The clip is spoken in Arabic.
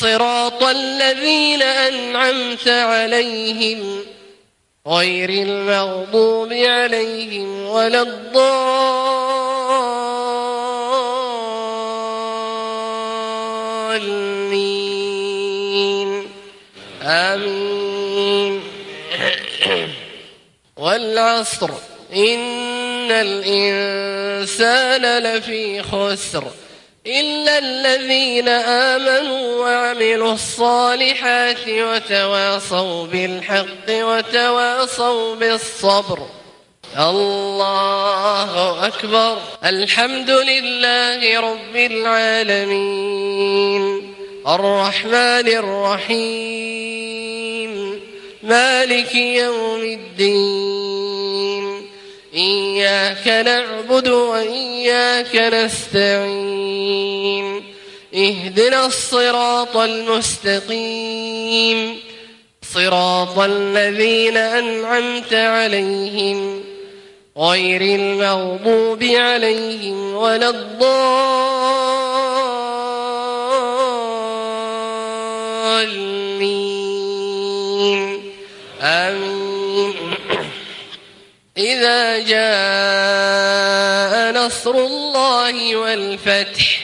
صراط الذين أنعمت عليهم غير المغضوب عليهم ولا الضالين. آمين. والعصر. إن الإنسان لفي خسر. إلا الذين آمنوا وعملوا الصالحات وتواصوا بالحق وتواصوا بالصبر الله أكبر الحمد لله رب العالمين الرحمن الرحيم مالك يوم الدين إياك نعبد وإياك نستعين اهدنا الصراط المستقيم صراط الذين أنعمت عليهم غير المغضوب عليهم ولا الضالين. آمين. إذا جاء نصر الله والفتح